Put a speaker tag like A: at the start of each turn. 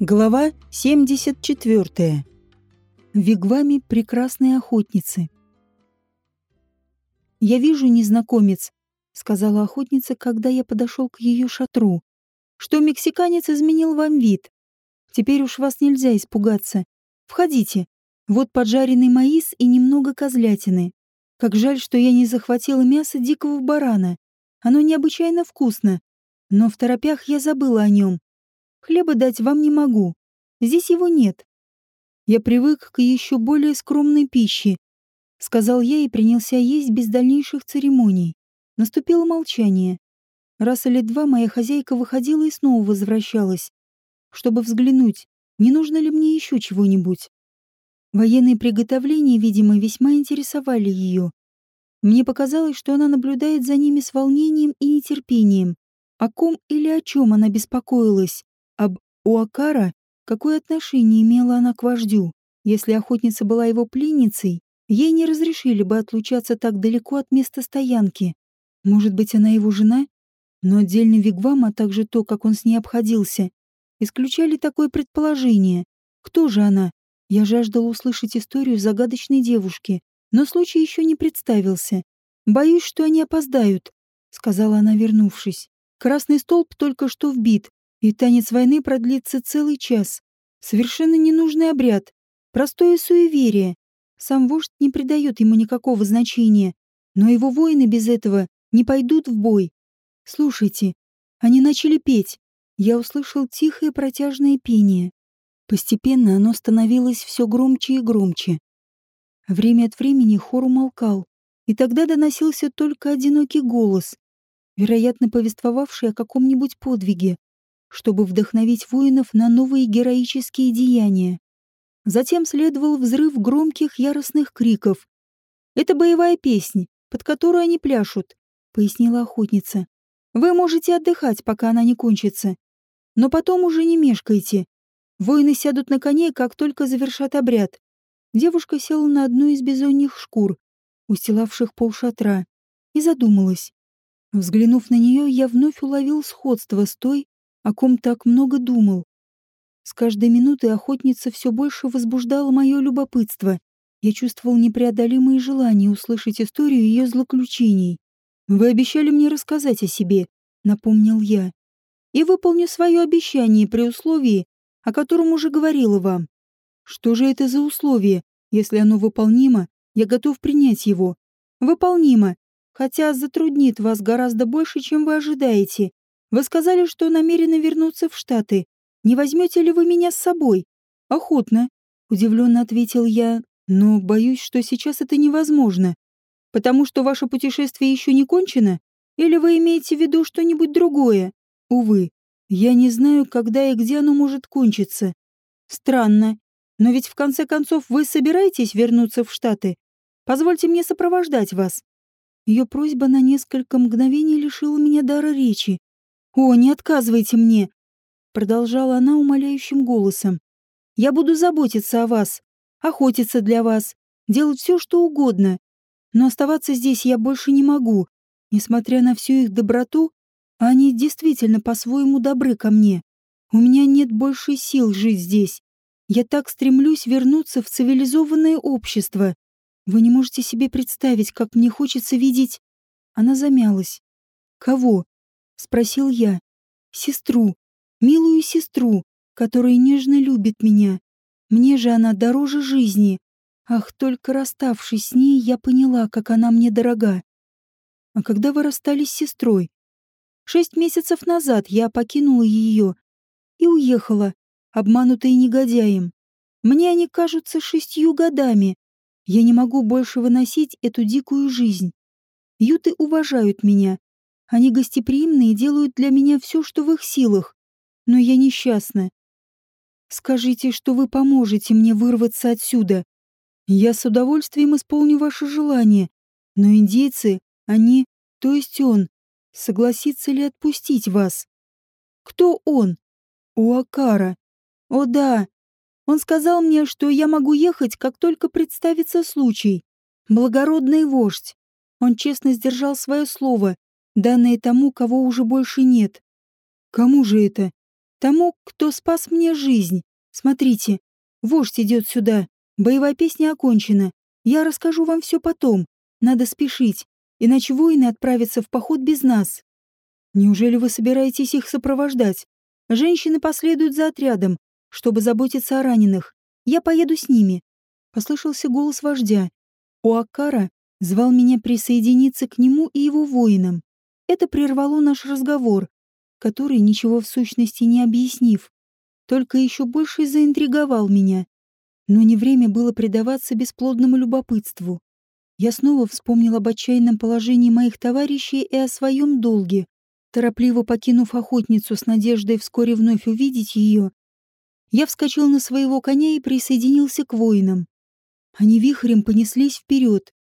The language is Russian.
A: Глава 74. В вигваме прекрасной охотницы. «Я вижу, незнакомец», — сказала охотница, когда я подошел к ее шатру, «что мексиканец изменил вам вид. Теперь уж вас нельзя испугаться. Входите. Вот поджаренный маис и немного козлятины. Как жаль, что я не захватила мясо дикого барана. Оно необычайно вкусно. Но в торопях я забыла о нем. Хлеба дать вам не могу. Здесь его нет. Я привык к еще более скромной пище, сказал я и принялся есть без дальнейших церемоний. Наступило молчание. Раз или два моя хозяйка выходила и снова возвращалась, чтобы взглянуть, не нужно ли мне еще чего-нибудь. Военные приготовления, видимо, весьма интересовали ее. Мне показалось, что она наблюдает за ними с волнением и нетерпением. О ком или о чем она беспокоилась? Об Уакара, какое отношение имела она к вождю. Если охотница была его пленницей, ей не разрешили бы отлучаться так далеко от места стоянки. Может быть, она его жена? Но отдельный вигвам, а также то, как он с ней обходился, исключали такое предположение. Кто же она? Я жаждала услышать историю загадочной девушки, но случай еще не представился. «Боюсь, что они опоздают», — сказала она, вернувшись. «Красный столб только что вбит, и танец войны продлится целый час. Совершенно ненужный обряд. Простое суеверие. Сам вождь не придает ему никакого значения. Но его воины без этого не пойдут в бой. Слушайте, они начали петь. Я услышал тихое протяжное пение. Постепенно оно становилось все громче и громче. Время от времени хор умолкал, и тогда доносился только одинокий голос, вероятно, повествовавший о каком-нибудь подвиге чтобы вдохновить воинов на новые героические деяния. Затем следовал взрыв громких яростных криков. «Это боевая песня, под которую они пляшут», — пояснила охотница. «Вы можете отдыхать, пока она не кончится. Но потом уже не мешкайте. Воины сядут на коней, как только завершат обряд». Девушка села на одну из бизоньих шкур, устилавших пол шатра, и задумалась. Взглянув на нее, я вновь уловил сходство с той, о ком так много думал. С каждой минутой охотница все больше возбуждала мое любопытство. Я чувствовал непреодолимое желание услышать историю ее злоключений. «Вы обещали мне рассказать о себе», — напомнил я. «И выполню свое обещание при условии, о котором уже говорила вам. Что же это за условие? Если оно выполнимо, я готов принять его. Выполнимо, хотя затруднит вас гораздо больше, чем вы ожидаете. Вы сказали, что намерены вернуться в Штаты. Не возьмете ли вы меня с собой? Охотно, удивленно ответил я, но боюсь, что сейчас это невозможно. Потому что ваше путешествие еще не кончено? Или вы имеете в виду что-нибудь другое? Увы, я не знаю, когда и где оно может кончиться. Странно. Но ведь в конце концов вы собираетесь вернуться в Штаты? Позвольте мне сопровождать вас. Ее просьба на несколько мгновений лишила меня дара речи. «О, не отказывайте мне!» Продолжала она умоляющим голосом. «Я буду заботиться о вас, охотиться для вас, делать все, что угодно. Но оставаться здесь я больше не могу. Несмотря на всю их доброту, они действительно по-своему добры ко мне. У меня нет больше сил жить здесь. Я так стремлюсь вернуться в цивилизованное общество. Вы не можете себе представить, как мне хочется видеть...» Она замялась. «Кого?» — спросил я. «Сестру, милую сестру, которая нежно любит меня. Мне же она дороже жизни. Ах, только расставшись с ней, я поняла, как она мне дорога. А когда вы расстались с сестрой? Шесть месяцев назад я покинула ее и уехала, обманутая негодяем. Мне они кажутся шестью годами. Я не могу больше выносить эту дикую жизнь. Юты уважают меня, они гостеприимны и делают для меня все, что в их силах. Но я несчастна. Скажите, что вы поможете мне вырваться отсюда. Я с удовольствием исполню ваше желание. Но индейцы, они, то есть он, согласится ли отпустить вас? Кто он? Уакара. О да. Он сказал мне, что я могу ехать, как только представится случай. Благородный вождь. Он честно сдержал свое слово данное тому, кого уже больше нет. Кому же это? Тому, кто спас мне жизнь. Смотрите, вождь идет сюда. Боевая песня окончена. Я расскажу вам все потом. Надо спешить, иначе воины отправятся в поход без нас. Неужели вы собираетесь их сопровождать? Женщины последуют за отрядом, чтобы заботиться о раненых. Я поеду с ними. Послышался голос вождя. Уакара звал меня присоединиться к нему и его воинам. Это прервало наш разговор, который, ничего в сущности не объяснив, только еще больше заинтриговал меня. Но не время было предаваться бесплодному любопытству. Я снова вспомнил об отчаянном положении моих товарищей и о своем долге. Торопливо покинув охотницу с надеждой вскоре вновь увидеть ее, я вскочил на своего коня и присоединился к воинам. Они вихрем понеслись вперед,